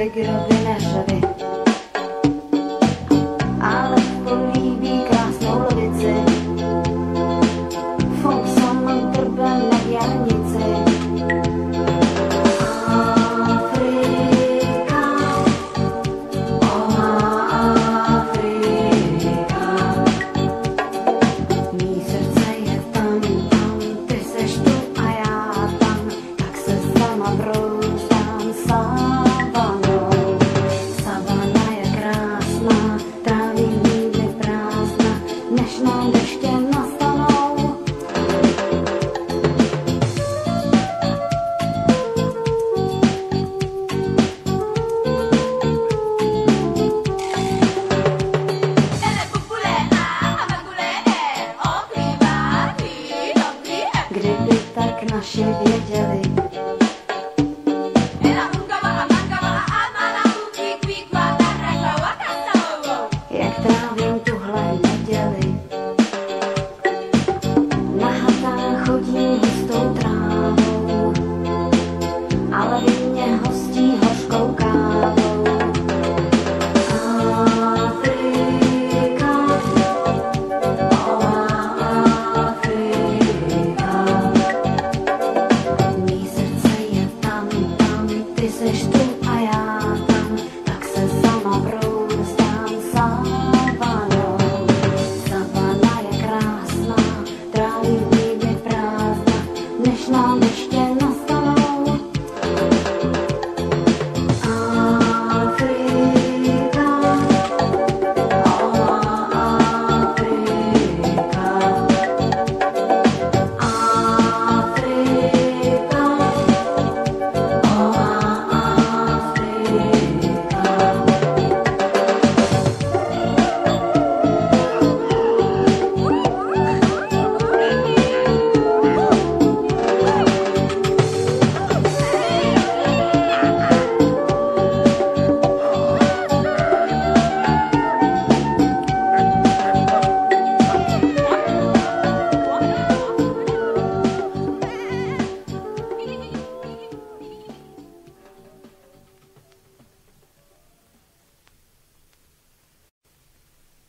te quiero bien şehriyet yedi Myśla, myślę